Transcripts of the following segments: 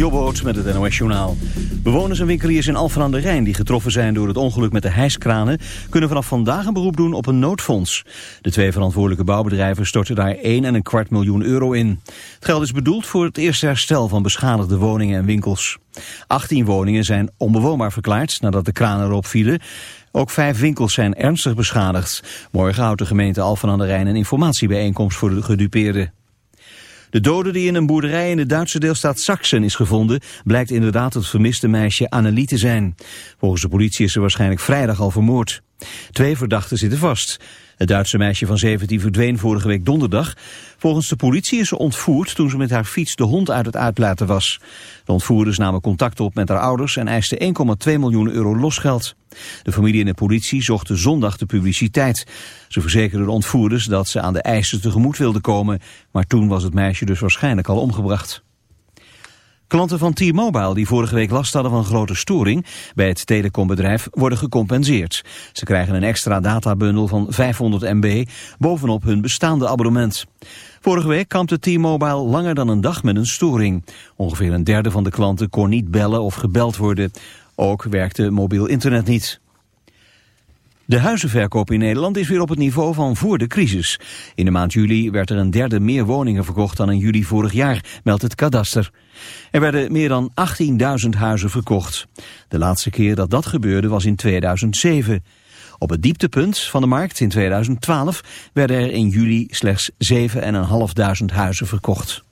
Jobboot met het NOS Journaal. Bewoners en winkeliers in Alphen aan de Rijn die getroffen zijn door het ongeluk met de hijskranen... kunnen vanaf vandaag een beroep doen op een noodfonds. De twee verantwoordelijke bouwbedrijven storten daar 1 en een kwart miljoen euro in. Het geld is bedoeld voor het eerste herstel van beschadigde woningen en winkels. 18 woningen zijn onbewoonbaar verklaard nadat de kranen erop vielen. Ook vijf winkels zijn ernstig beschadigd. Morgen houdt de gemeente Alphen aan de Rijn een informatiebijeenkomst voor de gedupeerden. De dode die in een boerderij in de Duitse deelstaat Sachsen is gevonden... blijkt inderdaad het vermiste meisje Annelie te zijn. Volgens de politie is ze waarschijnlijk vrijdag al vermoord. Twee verdachten zitten vast. Het Duitse meisje van 17 verdween vorige week donderdag. Volgens de politie is ze ontvoerd toen ze met haar fiets de hond uit het uitlaten was. De ontvoerders namen contact op met haar ouders en eisten 1,2 miljoen euro losgeld. De familie en de politie zochten zondag de publiciteit. Ze verzekerden de ontvoerders dat ze aan de eisen tegemoet wilden komen, maar toen was het meisje dus waarschijnlijk al omgebracht. Klanten van T-Mobile die vorige week last hadden van grote storing bij het telecombedrijf worden gecompenseerd. Ze krijgen een extra databundel van 500 MB bovenop hun bestaande abonnement. Vorige week kampte T-Mobile langer dan een dag met een storing. Ongeveer een derde van de klanten kon niet bellen of gebeld worden. Ook werkte mobiel internet niet. De huizenverkoop in Nederland is weer op het niveau van voor de crisis. In de maand juli werd er een derde meer woningen verkocht dan in juli vorig jaar, meldt het kadaster. Er werden meer dan 18.000 huizen verkocht. De laatste keer dat dat gebeurde was in 2007. Op het dieptepunt van de markt in 2012 werden er in juli slechts 7.500 huizen verkocht.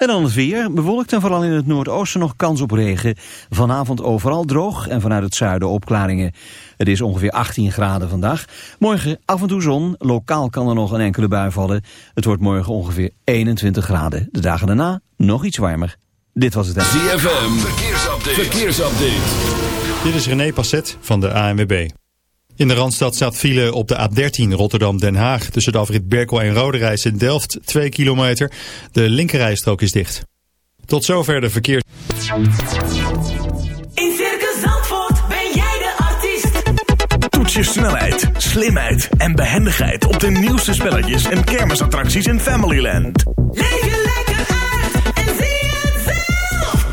En dan het weer. Bewolkt en vooral in het noordoosten nog kans op regen. Vanavond overal droog en vanuit het zuiden opklaringen. Het is ongeveer 18 graden vandaag. Morgen af en toe zon. Lokaal kan er nog een enkele bui vallen. Het wordt morgen ongeveer 21 graden. De dagen daarna nog iets warmer. Dit was het. ZFM. Verkeersupdate. Verkeersupdate. Dit is René Passet van de ANWB. In de Randstad staat file op de A13 Rotterdam-Den Haag. Tussen de afrit Berkel en Roderijs in Delft 2 kilometer. De linkerrijstrook is dicht. Tot zover de verkeers... In Circus Zandvoort ben jij de artiest. Toets je snelheid, slimheid en behendigheid op de nieuwste spelletjes en kermisattracties in Familyland. Leef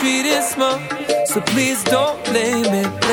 Be treated small. So please don't it, blame it.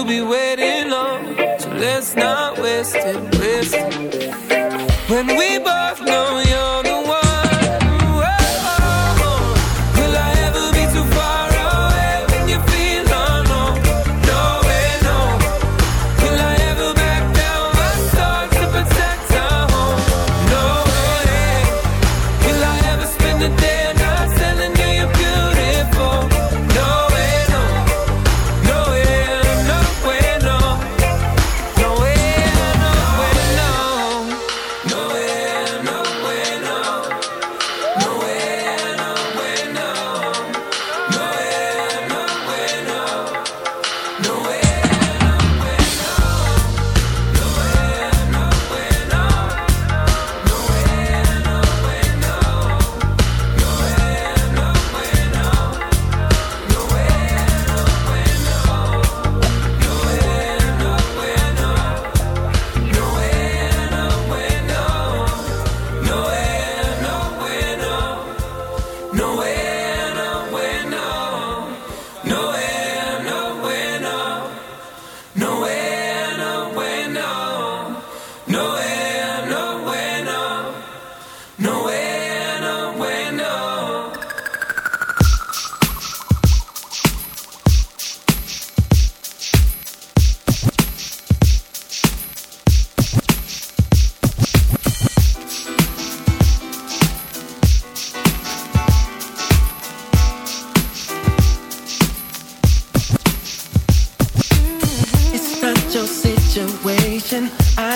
you'll be waiting.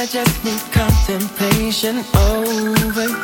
I just need contemplation. Over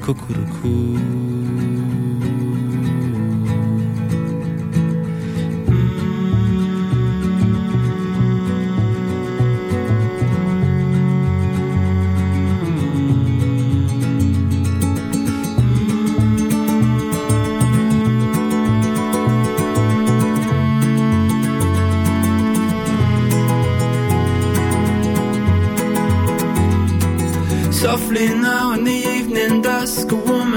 Cuckoo-coo. Softly now in the evening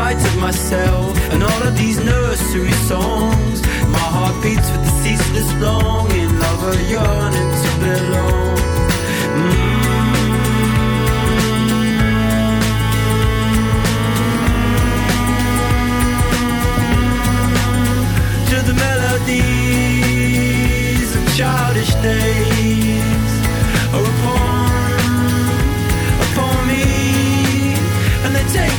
spite of myself and all of these nursery songs. My heart beats with the ceaseless longing of a yearning to belong. Mm. To the melodies of childish days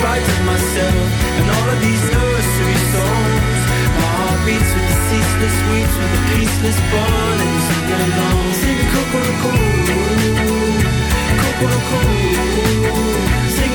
spite myself and all of these nursery songs. My heart beats with the ceaseless weeps, with the peaceless burning sing along. Sing cuckoo-coo, sing cuckoo-coo. Sing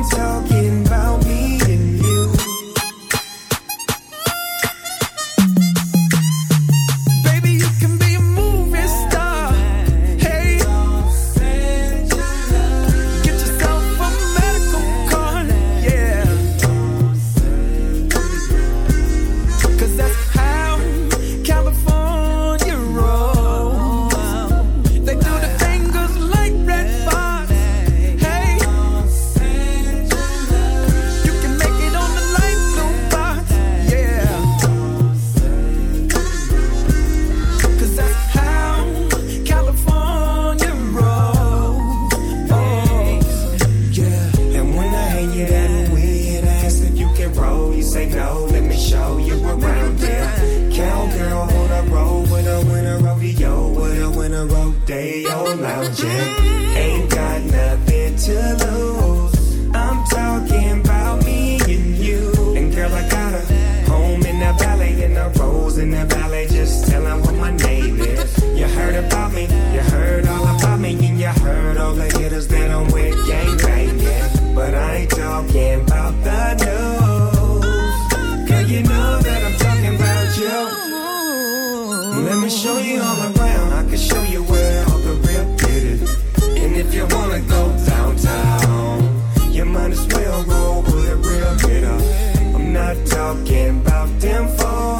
themselves Let me show you all around. I can show you where all the real is. And if you wanna go downtown, you might as well roll with a real hitter. I'm not talking about them phones.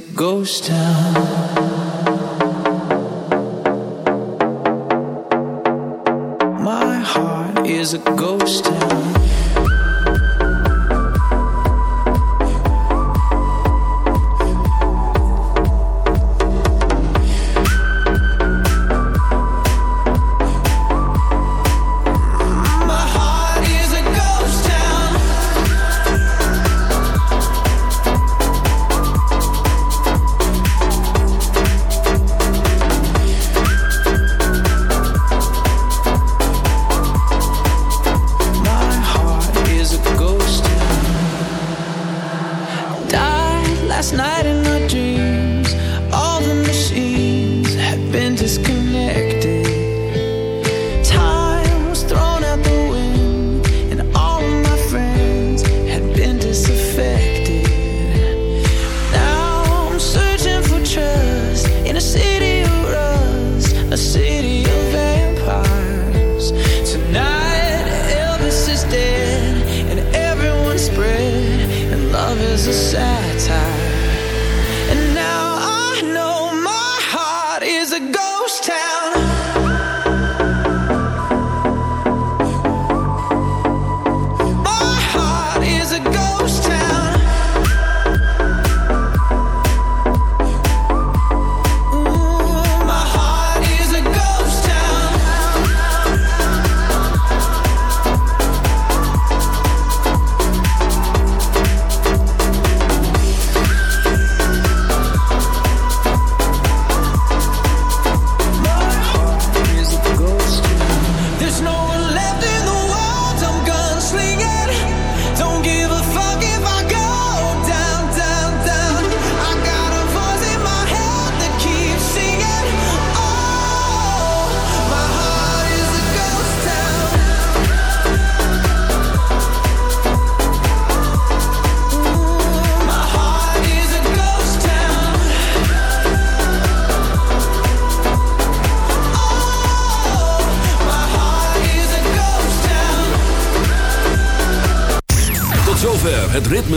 ghost town.